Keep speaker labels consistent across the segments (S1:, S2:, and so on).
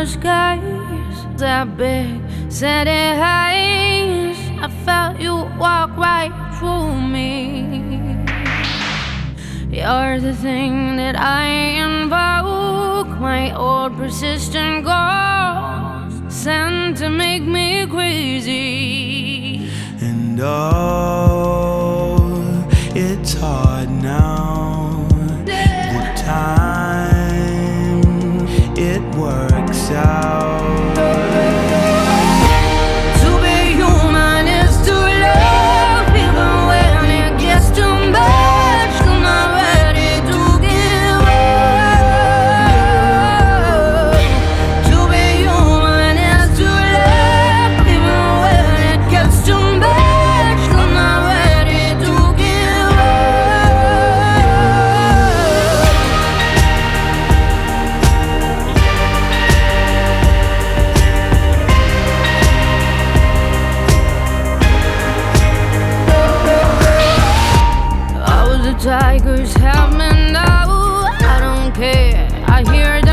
S1: eyes that big, it highs. I felt you walk right through me. You're the thing that I invoke, my old persistent ghost, sent to make me crazy.
S2: And oh, it's hard now.
S1: Tigers have me now. I don't care. I hear them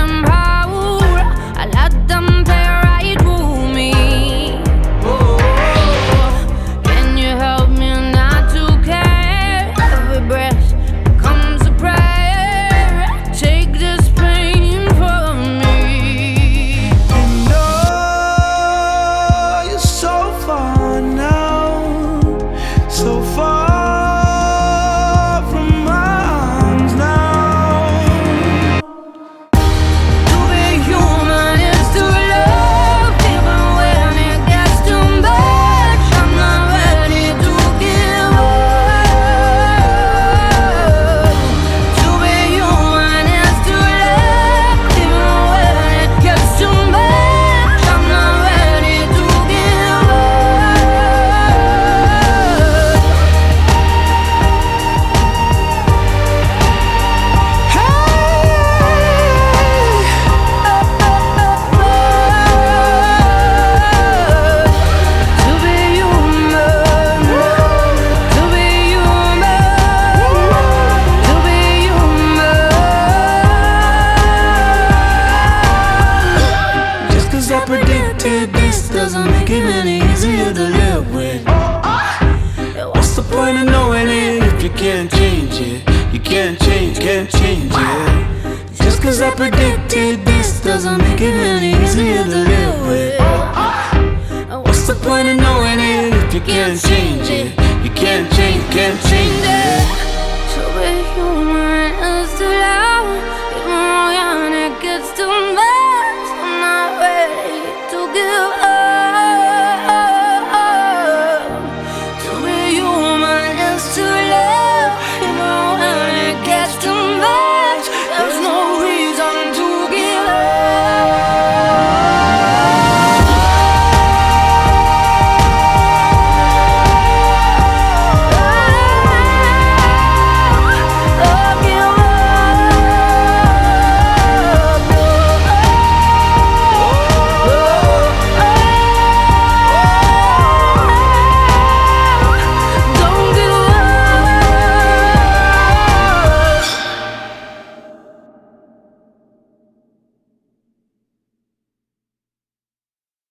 S2: this doesn't make it any easier to live with. What's the point of knowing it if you can't change it? You can't change, can't change it. Just cause I predicted this doesn't make it any easier to live with. What's the point of knowing it if you can't change it? You can't change, can't change